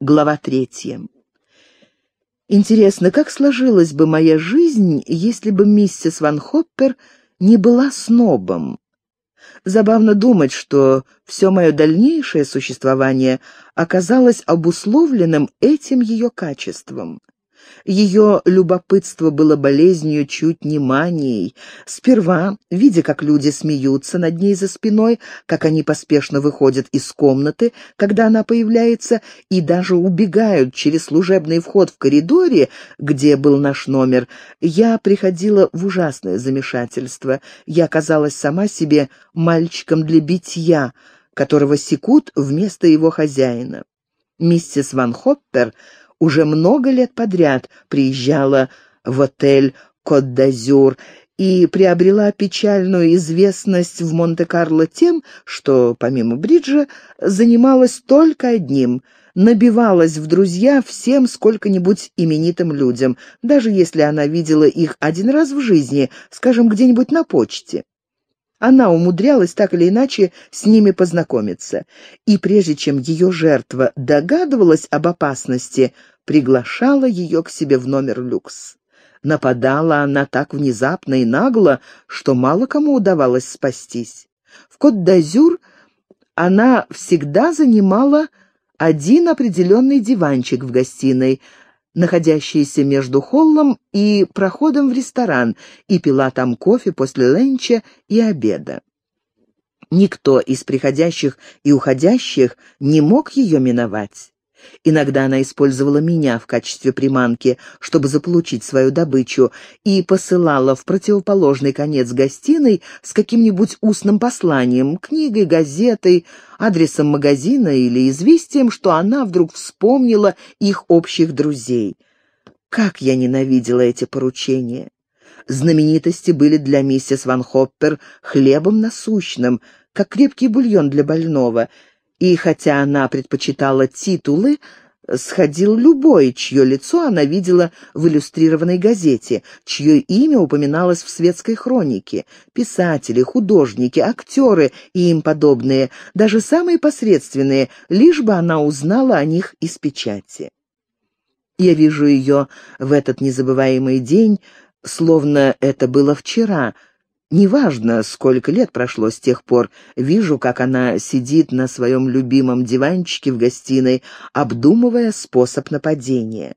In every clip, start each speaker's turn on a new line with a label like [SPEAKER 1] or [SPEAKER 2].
[SPEAKER 1] Глава третья. Интересно, как сложилась бы моя жизнь, если бы миссис Ван Хоппер не была снобом? Забавно думать, что все мое дальнейшее существование оказалось обусловленным этим ее качеством. Ее любопытство было болезнью чуть не манией. Сперва, видя, как люди смеются над ней за спиной, как они поспешно выходят из комнаты, когда она появляется, и даже убегают через служебный вход в коридоре, где был наш номер, я приходила в ужасное замешательство. Я казалась сама себе мальчиком для битья, которого секут вместо его хозяина. Миссис Ван Хоппер уже много лет подряд приезжала в отель «Кот-d'Азюр» и приобрела печальную известность в Монте-Карло тем, что, помимо бриджа, занималась только одним — набивалась в друзья всем сколько-нибудь именитым людям, даже если она видела их один раз в жизни, скажем, где-нибудь на почте. Она умудрялась так или иначе с ними познакомиться, и прежде чем ее жертва догадывалась об опасности, приглашала ее к себе в номер люкс. Нападала она так внезапно и нагло, что мало кому удавалось спастись. В Кот-d'Азюр она всегда занимала один определенный диванчик в гостиной, находящийся между холлом и проходом в ресторан, и пила там кофе после ленча и обеда. Никто из приходящих и уходящих не мог ее миновать. Иногда она использовала меня в качестве приманки, чтобы заполучить свою добычу, и посылала в противоположный конец гостиной с каким-нибудь устным посланием, книгой, газетой, адресом магазина или известием, что она вдруг вспомнила их общих друзей. Как я ненавидела эти поручения! Знаменитости были для миссис Ван Хоппер хлебом насущным, как крепкий бульон для больного — и хотя она предпочитала титулы, сходил любой, чье лицо она видела в иллюстрированной газете, чье имя упоминалось в светской хронике. Писатели, художники, актеры и им подобные, даже самые посредственные, лишь бы она узнала о них из печати. Я вижу ее в этот незабываемый день, словно это было вчера — Неважно, сколько лет прошло с тех пор, вижу, как она сидит на своем любимом диванчике в гостиной, обдумывая способ нападения.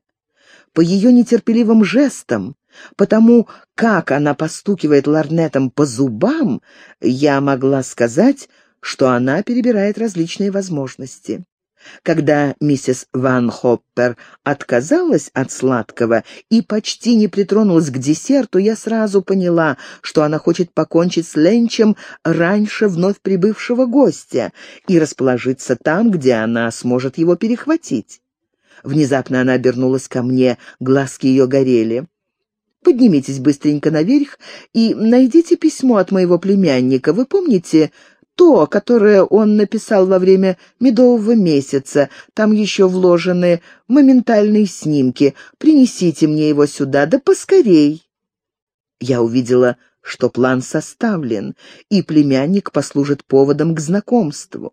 [SPEAKER 1] По ее нетерпеливым жестам, потому как она постукивает ларнетом по зубам, я могла сказать, что она перебирает различные возможности. Когда миссис Ван Хоппер отказалась от сладкого и почти не притронулась к десерту, я сразу поняла, что она хочет покончить с ленчем раньше вновь прибывшего гостя и расположиться там, где она сможет его перехватить. Внезапно она обернулась ко мне, глазки ее горели. «Поднимитесь быстренько наверх и найдите письмо от моего племянника. Вы помните, то, которое он написал во время медового месяца. Там еще вложены моментальные снимки. Принесите мне его сюда, да поскорей. Я увидела, что план составлен, и племянник послужит поводом к знакомству.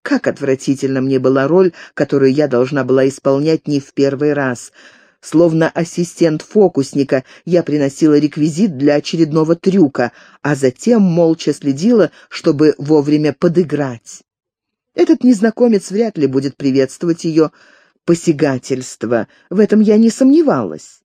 [SPEAKER 1] Как отвратительно мне была роль, которую я должна была исполнять не в первый раз — Словно ассистент фокусника, я приносила реквизит для очередного трюка, а затем молча следила, чтобы вовремя подыграть. Этот незнакомец вряд ли будет приветствовать ее посягательство, в этом я не сомневалась.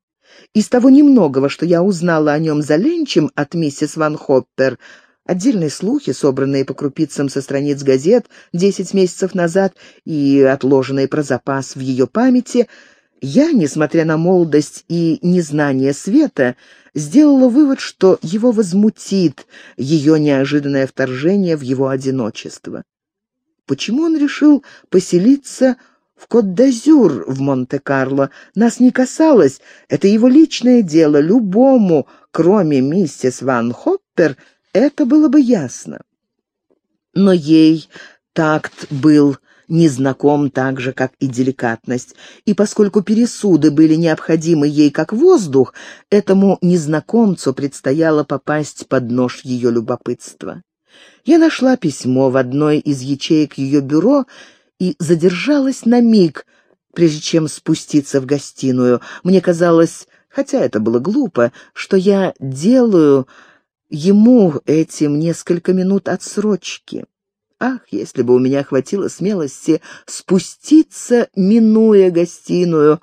[SPEAKER 1] Из того немногого, что я узнала о нем за ленчем от миссис Ван Хоппер, Отдельные слухи, собранные по крупицам со страниц газет десять месяцев назад и отложенные про запас в ее памяти, я, несмотря на молодость и незнание света, сделала вывод, что его возмутит ее неожиданное вторжение в его одиночество. Почему он решил поселиться в Кот-d'Азюр в Монте-Карло? Нас не касалось, это его личное дело, любому, кроме миссис Ван Хоппер, это было бы ясно. Но ей такт был незнаком так же, как и деликатность, и поскольку пересуды были необходимы ей как воздух, этому незнакомцу предстояло попасть под нож ее любопытства. Я нашла письмо в одной из ячеек ее бюро и задержалась на миг, прежде чем спуститься в гостиную. Мне казалось, хотя это было глупо, что я делаю ему этим несколько минут отсрочки. Ах, если бы у меня хватило смелости спуститься, минуя гостиную,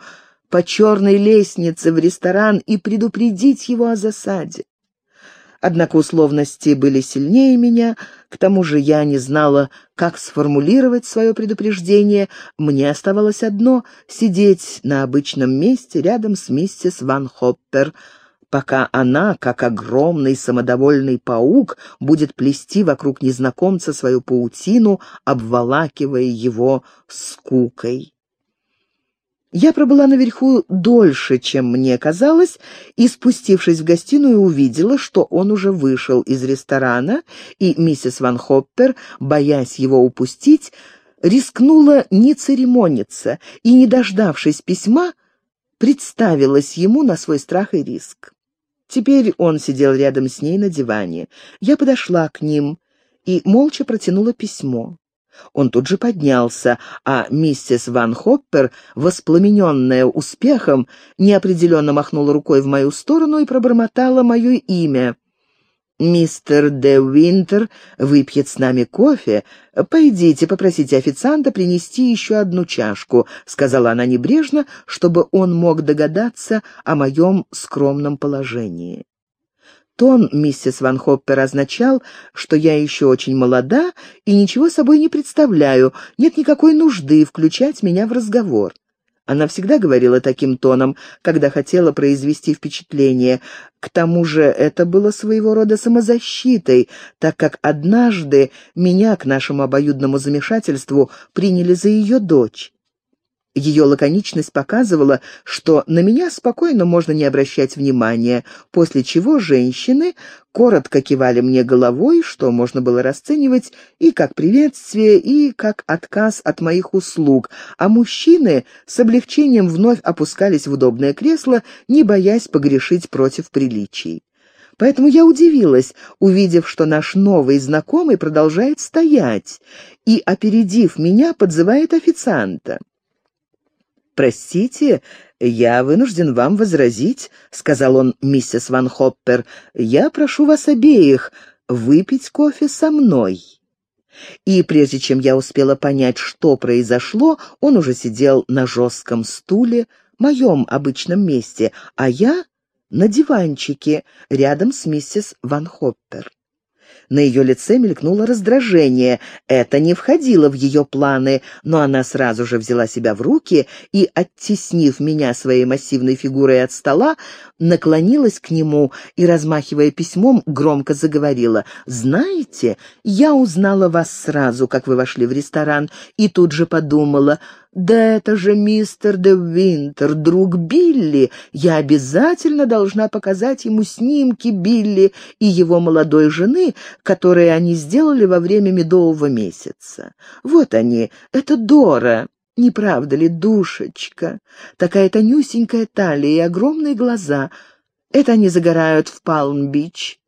[SPEAKER 1] по черной лестнице в ресторан и предупредить его о засаде. Однако условности были сильнее меня, к тому же я не знала, как сформулировать свое предупреждение. Мне оставалось одно — сидеть на обычном месте рядом с миссис Ван Хоппер — пока она, как огромный самодовольный паук, будет плести вокруг незнакомца свою паутину, обволакивая его скукой. Я пробыла наверху дольше, чем мне казалось, и, спустившись в гостиную, увидела, что он уже вышел из ресторана, и миссис Ван Хоппер, боясь его упустить, рискнула не церемониться и, не дождавшись письма, представилась ему на свой страх и риск. Теперь он сидел рядом с ней на диване. Я подошла к ним и молча протянула письмо. Он тут же поднялся, а миссис Ван Хоппер, воспламененная успехом, неопределенно махнула рукой в мою сторону и пробормотала мое имя. «Мистер Де Винтер выпьет с нами кофе. Пойдите, попросите официанта принести еще одну чашку», — сказала она небрежно, чтобы он мог догадаться о моем скромном положении. Тон миссис Ван Хоппер означал, что я еще очень молода и ничего собой не представляю, нет никакой нужды включать меня в разговор. Она всегда говорила таким тоном, когда хотела произвести впечатление. К тому же это было своего рода самозащитой, так как однажды меня к нашему обоюдному замешательству приняли за ее дочь. Ее лаконичность показывала, что на меня спокойно можно не обращать внимания, после чего женщины коротко кивали мне головой, что можно было расценивать и как приветствие, и как отказ от моих услуг, а мужчины с облегчением вновь опускались в удобное кресло, не боясь погрешить против приличий. Поэтому я удивилась, увидев, что наш новый знакомый продолжает стоять и, опередив меня, подзывает официанта. «Простите, я вынужден вам возразить», — сказал он миссис Ван Хоппер. «Я прошу вас обеих выпить кофе со мной». И прежде чем я успела понять, что произошло, он уже сидел на жестком стуле, моем обычном месте, а я на диванчике рядом с миссис Ван Хоппер. На ее лице мелькнуло раздражение. Это не входило в ее планы, но она сразу же взяла себя в руки и, оттеснив меня своей массивной фигурой от стола, наклонилась к нему и, размахивая письмом, громко заговорила. «Знаете, я узнала вас сразу, как вы вошли в ресторан, и тут же подумала, «Да это же мистер де Винтер, друг Билли. Я обязательно должна показать ему снимки Билли и его молодой жены, которые они сделали во время медового месяца. Вот они, это Дора». Не правда ли, душечка? Такая тонюсенькая талия и огромные глаза. Это они загорают в Палм-Бич.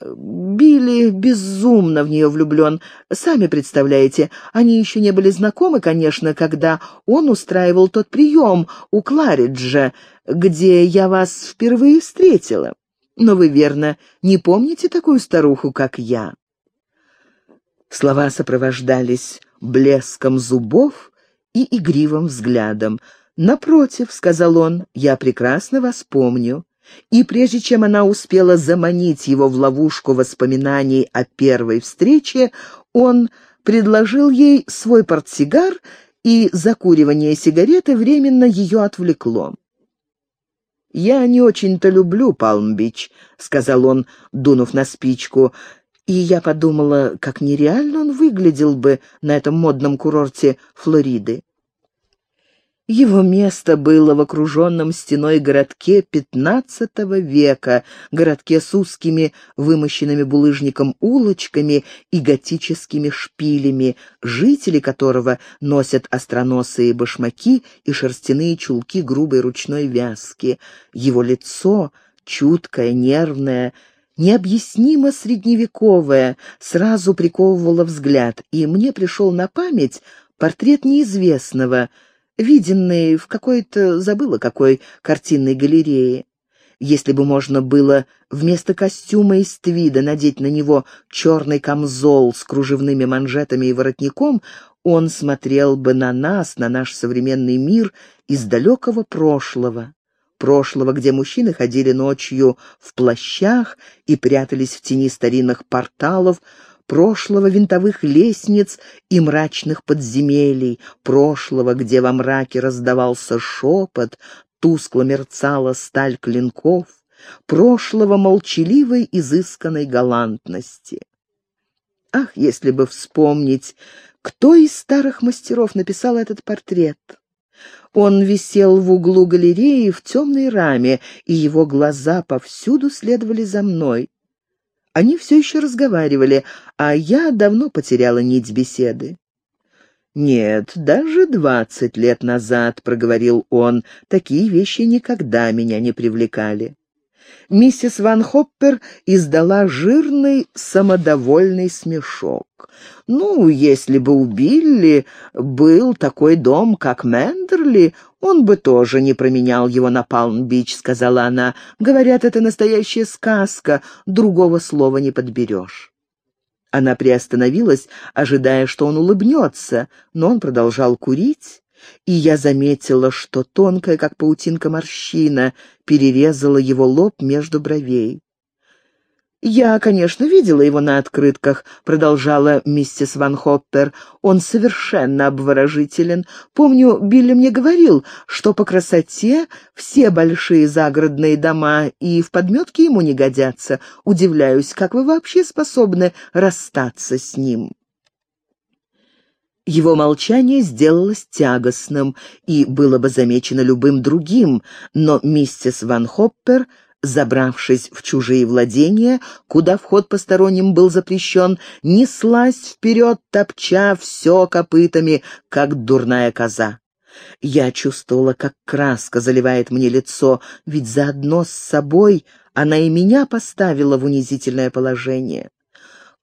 [SPEAKER 1] Билли безумно в нее влюблен. Сами представляете, они еще не были знакомы, конечно, когда он устраивал тот прием у Клариджа, где я вас впервые встретила. Но вы, верно, не помните такую старуху, как я?» Слова сопровождались блеском зубов и игривым взглядом. «Напротив», — сказал он, — «я прекрасно вас помню. И прежде чем она успела заманить его в ловушку воспоминаний о первой встрече, он предложил ей свой портсигар, и закуривание сигареты временно ее отвлекло. «Я не очень-то люблю Палм-Бич», — сказал он, дунув на спичку, и я подумала, как нереально он выглядел бы на этом модном курорте Флориды. Его место было в окруженном стеной городке XV века, городке с узкими, вымощенными булыжником улочками и готическими шпилями, жители которого носят остроносые башмаки и шерстяные чулки грубой ручной вязки. Его лицо, чуткое, нервное, необъяснимо средневековое, сразу приковывало взгляд, и мне пришел на память портрет неизвестного — виденный в какой-то, забыла какой, картинной галерее. Если бы можно было вместо костюма из твида надеть на него черный камзол с кружевными манжетами и воротником, он смотрел бы на нас, на наш современный мир из далекого прошлого. Прошлого, где мужчины ходили ночью в плащах и прятались в тени старинных порталов, прошлого винтовых лестниц и мрачных подземелий, прошлого, где во мраке раздавался шепот, тускло мерцала сталь клинков, прошлого молчаливой изысканной галантности. Ах, если бы вспомнить, кто из старых мастеров написал этот портрет! Он висел в углу галереи в темной раме, и его глаза повсюду следовали за мной. Они все еще разговаривали, а я давно потеряла нить беседы. «Нет, даже двадцать лет назад», — проговорил он, — «такие вещи никогда меня не привлекали». Миссис Ван Хоппер издала жирный, самодовольный смешок. «Ну, если бы у Билли был такой дом, как Мендерли, он бы тоже не променял его на Палм-Бич», — сказала она. «Говорят, это настоящая сказка, другого слова не подберешь». Она приостановилась, ожидая, что он улыбнется, но он продолжал курить, и я заметила, что тонкая, как паутинка морщина, перерезала его лоб между бровей. «Я, конечно, видела его на открытках», — продолжала миссис Ван Хоппер. «Он совершенно обворожителен. Помню, Билли мне говорил, что по красоте все большие загородные дома и в подметке ему не годятся. Удивляюсь, как вы вообще способны расстаться с ним». Его молчание сделалось тягостным и было бы замечено любым другим, но миссис Ван Хоппер — забравшись в чужие владения, куда вход посторонним был запрещен, неслась вперед, топча все копытами, как дурная коза. Я чувствовала, как краска заливает мне лицо, ведь заодно с собой она и меня поставила в унизительное положение.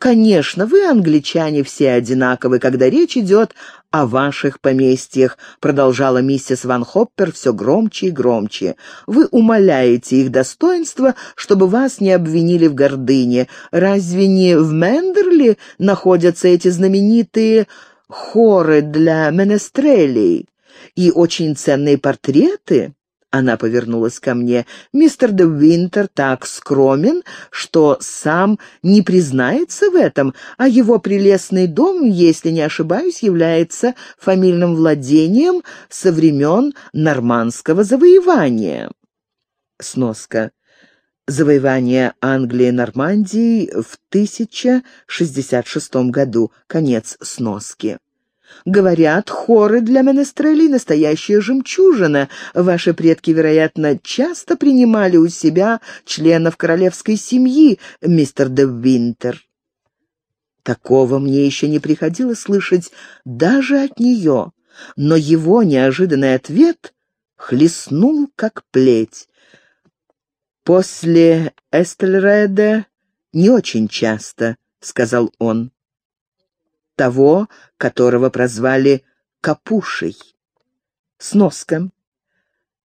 [SPEAKER 1] «Конечно, вы, англичане, все одинаковы, когда речь идет о ваших поместьях», продолжала миссис Ван Хоппер все громче и громче. «Вы умоляете их достоинства, чтобы вас не обвинили в гордыне. Разве не в Мендерли находятся эти знаменитые хоры для менестрелей и очень ценные портреты?» Она повернулась ко мне. «Мистер де Винтер так скромен, что сам не признается в этом, а его прелестный дом, если не ошибаюсь, является фамильным владением со времен нормандского завоевания». Сноска. Завоевание Англии Нормандии в 1066 году. Конец сноски. Говорят, хоры для менестрелей — настоящая жемчужина. Ваши предки, вероятно, часто принимали у себя членов королевской семьи, мистер де Винтер. Такого мне еще не приходилось слышать даже от нее, но его неожиданный ответ хлестнул, как плеть. «После Эстельреда не очень часто», — сказал он того, которого прозвали Капушей. Сноска.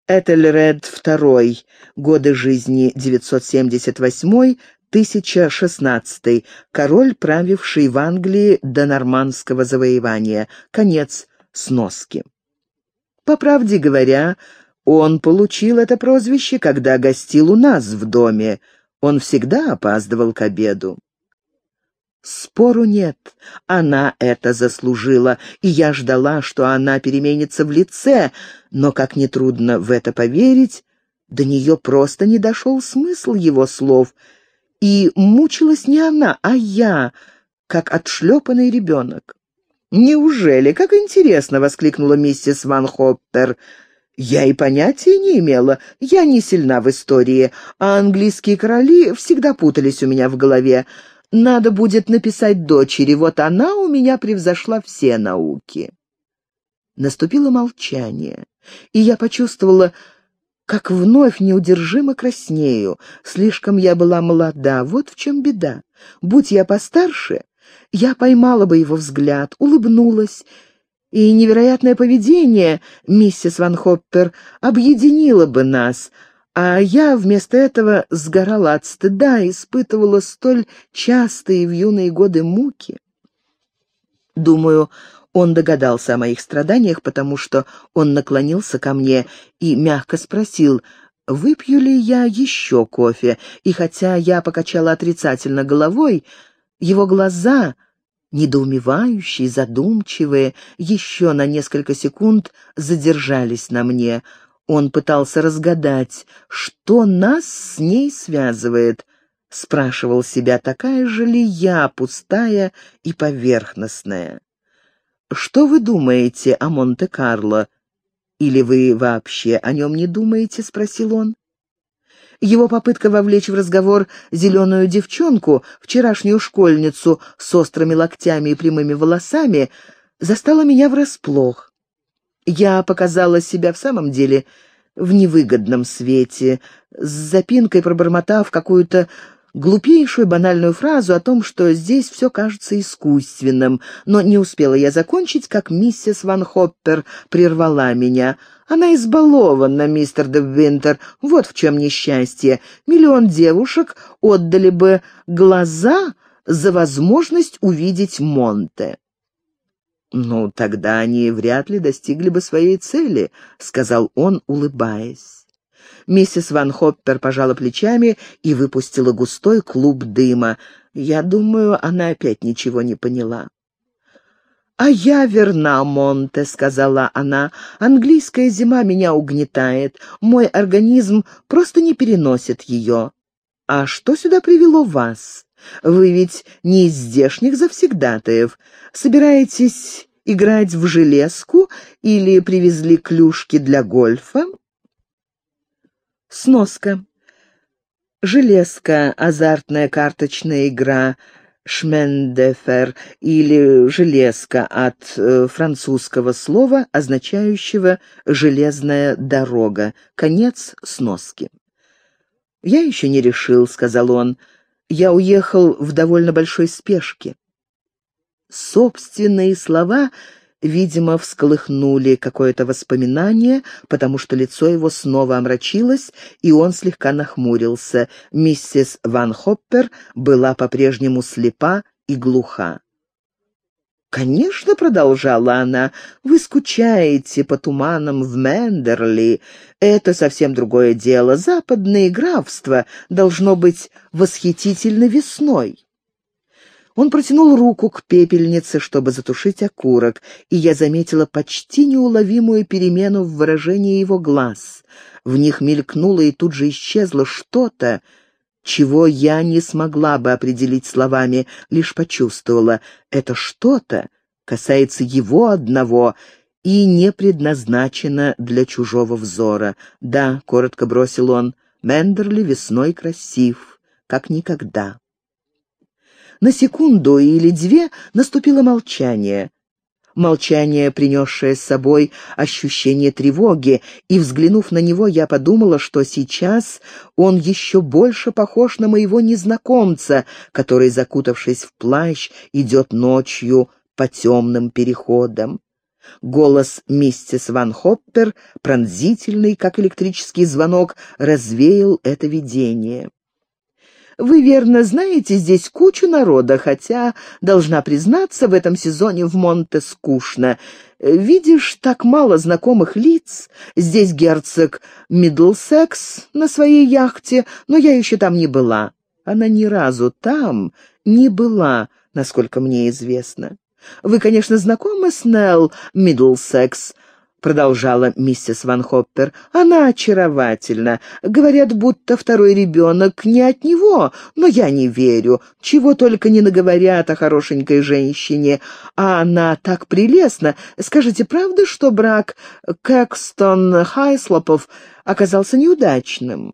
[SPEAKER 1] Этельред II. Годы жизни 978-1016. Король, правивший в Англии до нормандского завоевания. Конец сноски. По правде говоря, он получил это прозвище, когда гостил у нас в доме. Он всегда опаздывал к обеду. Спору нет, она это заслужила, и я ждала, что она переменится в лице, но, как нетрудно в это поверить, до нее просто не дошел смысл его слов, и мучилась не она, а я, как отшлепанный ребенок. «Неужели? Как интересно!» — воскликнула миссис Ван Хоппер. «Я и понятия не имела. Я не сильна в истории, а английские короли всегда путались у меня в голове. Надо будет написать дочери, вот она у меня превзошла все науки. Наступило молчание, и я почувствовала, как вновь неудержимо краснею. Слишком я была молода, вот в чем беда. Будь я постарше, я поймала бы его взгляд, улыбнулась и невероятное поведение миссис Ван Хоппер объединило бы нас, а я вместо этого сгорала от стыда, испытывала столь частые в юные годы муки. Думаю, он догадался о моих страданиях, потому что он наклонился ко мне и мягко спросил, выпью ли я еще кофе, и хотя я покачала отрицательно головой, его глаза, недоумевающие, задумчивые, еще на несколько секунд задержались на мне. Он пытался разгадать, что нас с ней связывает. Спрашивал себя, такая же ли я, пустая и поверхностная. «Что вы думаете о Монте-Карло? Или вы вообще о нем не думаете?» — спросил он. Его попытка вовлечь в разговор зеленую девчонку, вчерашнюю школьницу с острыми локтями и прямыми волосами, застала меня врасплох. Я показала себя в самом деле в невыгодном свете, с запинкой пробормотав какую-то глупейшую банальную фразу о том, что здесь все кажется искусственным, но не успела я закончить, как миссис Ван Хоппер прервала меня. Она избалована, мистер де Винтер, вот в чем несчастье. Миллион девушек отдали бы глаза за возможность увидеть Монте. «Ну, тогда они вряд ли достигли бы своей цели», — сказал он, улыбаясь. Миссис Ван Хоппер пожала плечами и выпустила густой клуб дыма. Я думаю, она опять ничего не поняла. «А я верна, Монте», — сказала она. «Английская зима меня угнетает. Мой организм просто не переносит ее». «А что сюда привело вас? Вы ведь не из здешних завсегдатаев. Собираетесь играть в железку или привезли клюшки для гольфа?» Сноска. Железка — азартная карточная игра «шмендефер» или «железка» от э, французского слова, означающего «железная дорога». Конец сноски. «Я еще не решил», — сказал он. «Я уехал в довольно большой спешке». Собственные слова видимо, всколыхнули какое-то воспоминание, потому что лицо его снова омрачилось, и он слегка нахмурился. Миссис Ван Хоппер была по-прежнему слепа и глуха. «Конечно», — продолжала она, — «вы скучаете по туманам в Мендерли. Это совсем другое дело. Западные графства должно быть восхитительно весной». Он протянул руку к пепельнице, чтобы затушить окурок, и я заметила почти неуловимую перемену в выражении его глаз. В них мелькнуло и тут же исчезло что-то, чего я не смогла бы определить словами, лишь почувствовала. Это что-то касается его одного и не предназначено для чужого взора. «Да», — коротко бросил он, — «Мендерли весной красив, как никогда». На секунду или две наступило молчание. Молчание, принесшее с собой ощущение тревоги, и, взглянув на него, я подумала, что сейчас он еще больше похож на моего незнакомца, который, закутавшись в плащ, идет ночью по темным переходам. Голос миссис Ван Хоппер, пронзительный, как электрический звонок, развеял это видение. Вы, верно, знаете здесь кучу народа, хотя, должна признаться, в этом сезоне в Монте скучно. Видишь, так мало знакомых лиц. Здесь герцог Миддлсекс на своей яхте, но я еще там не была. Она ни разу там не была, насколько мне известно. Вы, конечно, знакомы с Нелл Миддлсекс, — продолжала миссис Ван Хоппер. «Она очаровательна. Говорят, будто второй ребенок не от него, но я не верю. Чего только не наговорят о хорошенькой женщине. А она так прелестна. Скажите, правда, что брак Кэкстон Хайслопов оказался неудачным?»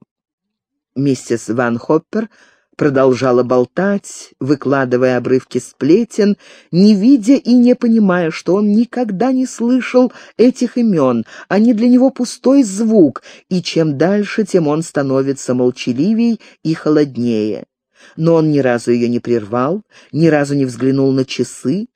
[SPEAKER 1] Миссис Ван Хоппер продолжала болтать, выкладывая обрывки сплетен, не видя и не понимая, что он никогда не слышал этих имен, они для него пустой звук, и чем дальше, тем он становится молчаливей и холоднее. Но он ни разу ее не прервал, ни разу не взглянул на часы,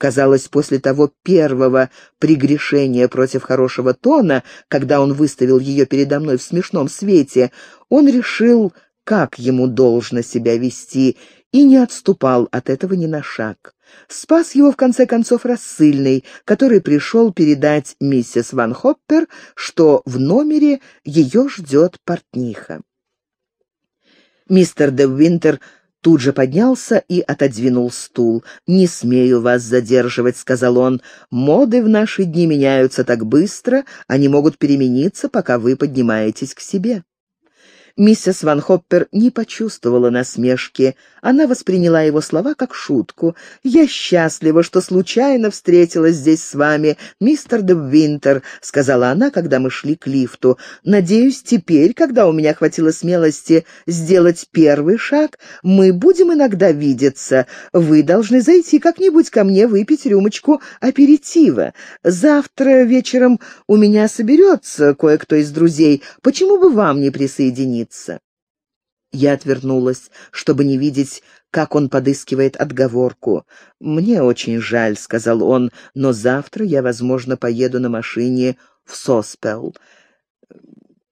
[SPEAKER 1] Казалось, после того первого прегрешения против хорошего тона, когда он выставил ее передо мной в смешном свете, он решил, как ему должно себя вести, и не отступал от этого ни на шаг. Спас его, в конце концов, рассыльный, который пришел передать миссис Ван Хоппер, что в номере ее ждет портниха. Мистер де Винтер тут же поднялся и отодвинул стул. «Не смею вас задерживать», — сказал он. «Моды в наши дни меняются так быстро, они могут перемениться, пока вы поднимаетесь к себе». Миссис Ван Хоппер не почувствовала насмешки. Она восприняла его слова как шутку. «Я счастлива, что случайно встретилась здесь с вами, мистер де Винтер», — сказала она, когда мы шли к лифту. «Надеюсь, теперь, когда у меня хватило смелости сделать первый шаг, мы будем иногда видеться. Вы должны зайти как-нибудь ко мне выпить рюмочку аперитива. Завтра вечером у меня соберется кое-кто из друзей. Почему бы вам не присоединиться?» Жениться. Я отвернулась, чтобы не видеть, как он подыскивает отговорку. «Мне очень жаль», — сказал он, — «но завтра я, возможно, поеду на машине в Соспел.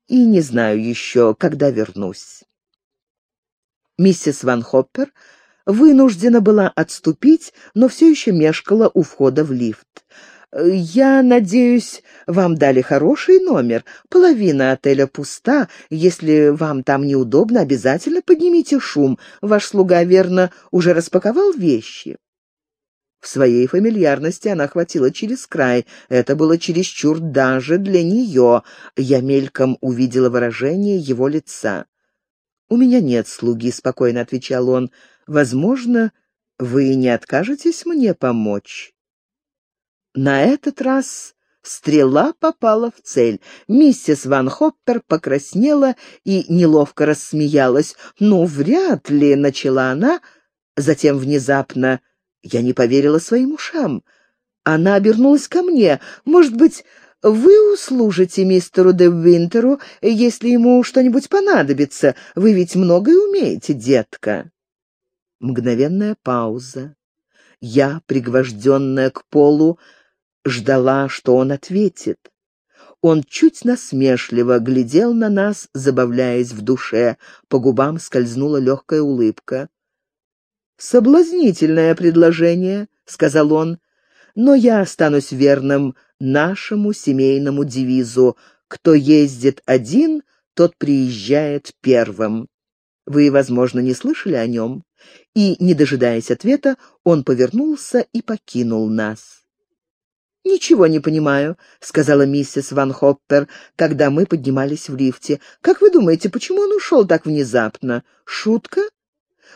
[SPEAKER 1] И не знаю еще, когда вернусь». Миссис Ван Хоппер вынуждена была отступить, но все еще мешкала у входа в лифт. «Я надеюсь, вам дали хороший номер. Половина отеля пуста. Если вам там неудобно, обязательно поднимите шум. Ваш слуга, верно, уже распаковал вещи». В своей фамильярности она хватила через край. Это было чересчур даже для нее. Я мельком увидела выражение его лица. «У меня нет слуги», — спокойно отвечал он. «Возможно, вы не откажетесь мне помочь?» На этот раз стрела попала в цель. Миссис Ван Хоппер покраснела и неловко рассмеялась. «Ну, вряд ли», — начала она. Затем внезапно я не поверила своим ушам. Она обернулась ко мне. «Может быть, вы услужите мистеру де Винтеру, если ему что-нибудь понадобится? Вы ведь многое умеете, детка». Мгновенная пауза. Я, пригвожденная к полу, ждала, что он ответит. Он чуть насмешливо глядел на нас, забавляясь в душе. По губам скользнула легкая улыбка. «Соблазнительное предложение», — сказал он, — «но я останусь верным нашему семейному девизу. Кто ездит один, тот приезжает первым. Вы, возможно, не слышали о нем?» И, не дожидаясь ответа, он повернулся и покинул нас. «Ничего не понимаю», — сказала миссис Ван Хоппер, когда мы поднимались в лифте. «Как вы думаете, почему он ушел так внезапно? Шутка?»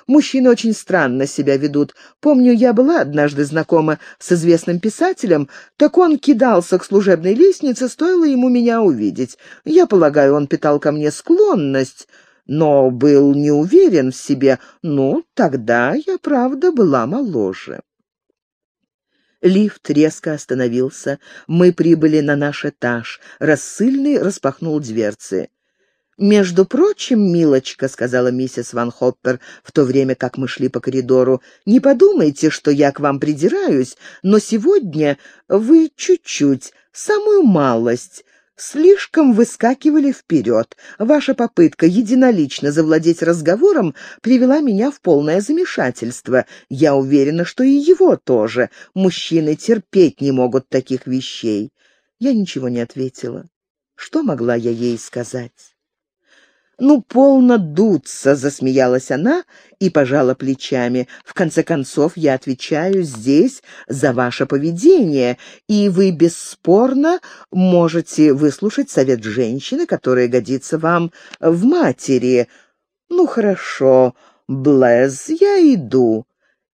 [SPEAKER 1] Мужчины очень странно себя ведут. Помню, я была однажды знакома с известным писателем, так он кидался к служебной лестнице, стоило ему меня увидеть. Я полагаю, он питал ко мне склонность, но был не уверен в себе. Ну, тогда я, правда, была моложе. Лифт резко остановился. Мы прибыли на наш этаж. Рассыльный распахнул дверцы. «Между прочим, милочка», — сказала миссис Ван Хоппер, в то время как мы шли по коридору, — «не подумайте, что я к вам придираюсь, но сегодня вы чуть-чуть, самую малость, слишком выскакивали вперед. Ваша попытка единолично завладеть разговором привела меня в полное замешательство. Я уверена, что и его тоже. Мужчины терпеть не могут таких вещей. Я ничего не ответила. Что могла я ей сказать? «Ну, полно дуться!» — засмеялась она и пожала плечами. «В конце концов, я отвечаю здесь за ваше поведение, и вы бесспорно можете выслушать совет женщины, которая годится вам в матери. Ну, хорошо, Блэз, я иду».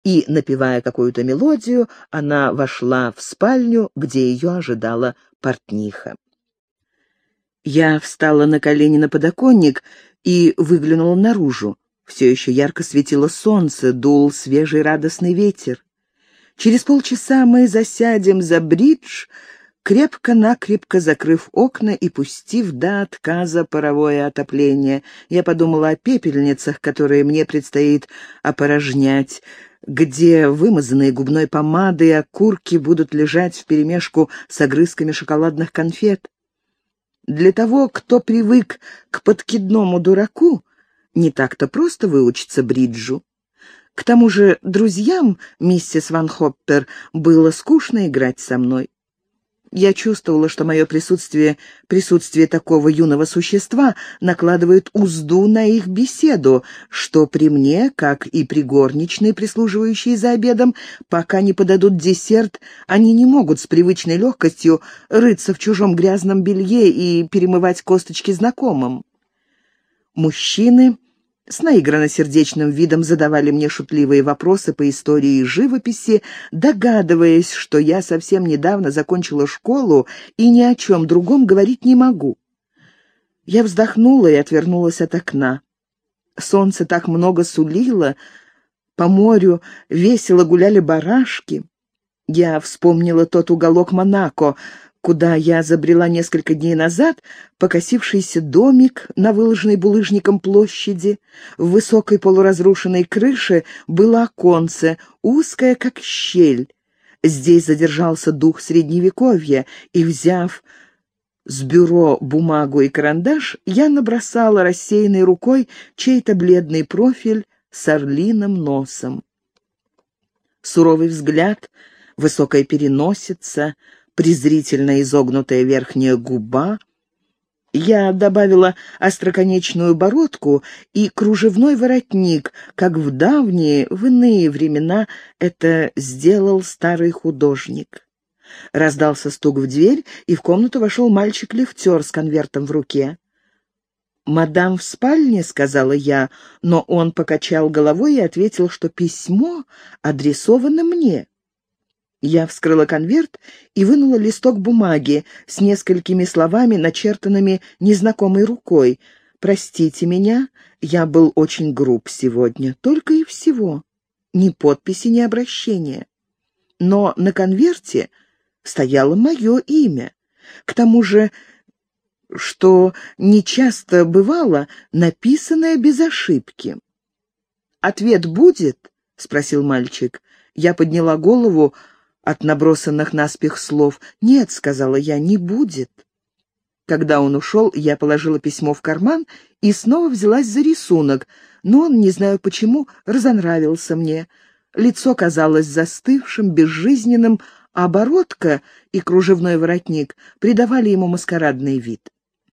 [SPEAKER 1] И, напевая какую-то мелодию, она вошла в спальню, где ее ожидала портниха. Я встала на колени на подоконник и выглянула наружу. Все еще ярко светило солнце, дул свежий радостный ветер. Через полчаса мы засядем за бридж, крепко-накрепко закрыв окна и пустив до отказа паровое отопление. Я подумала о пепельницах, которые мне предстоит опорожнять, где вымазанные губной помадой окурки будут лежать вперемешку с огрызками шоколадных конфет. Для того, кто привык к подкидному дураку, не так-то просто выучиться бриджу. К тому же друзьям миссис Ван Хоппер было скучно играть со мной. Я чувствовала, что мое присутствие, присутствие такого юного существа накладывает узду на их беседу, что при мне, как и при горничной, прислуживающей за обедом, пока не подадут десерт, они не могут с привычной легкостью рыться в чужом грязном белье и перемывать косточки знакомым. Мужчины с наигранно-сердечным видом задавали мне шутливые вопросы по истории и живописи, догадываясь, что я совсем недавно закончила школу и ни о чем другом говорить не могу. Я вздохнула и отвернулась от окна. Солнце так много сулило, по морю весело гуляли барашки. Я вспомнила тот уголок Монако, куда я забрела несколько дней назад, покосившийся домик на выложенной булыжником площади. В высокой полуразрушенной крыше было оконце, узкое, как щель. Здесь задержался дух Средневековья, и, взяв с бюро бумагу и карандаш, я набросала рассеянной рукой чей-то бледный профиль с орлиным носом. Суровый взгляд, высокая переносица, презрительно изогнутая верхняя губа. Я добавила остроконечную бородку и кружевной воротник, как в давние, в иные времена это сделал старый художник. Раздался стук в дверь, и в комнату вошел мальчик-лифтер с конвертом в руке. «Мадам в спальне», — сказала я, но он покачал головой и ответил, что письмо адресовано мне. Я вскрыла конверт и вынула листок бумаги с несколькими словами, начертанными незнакомой рукой. «Простите меня, я был очень груб сегодня, только и всего. Ни подписи, ни обращения. Но на конверте стояло мое имя. К тому же, что нечасто бывало, написанное без ошибки. «Ответ будет?» — спросил мальчик. Я подняла голову, от набросанных наспех слов. «Нет», — сказала я, — «не будет». Когда он ушел, я положила письмо в карман и снова взялась за рисунок, но он, не знаю почему, разонравился мне. Лицо казалось застывшим, безжизненным, а оборотка и кружевной воротник придавали ему маскарадный вид.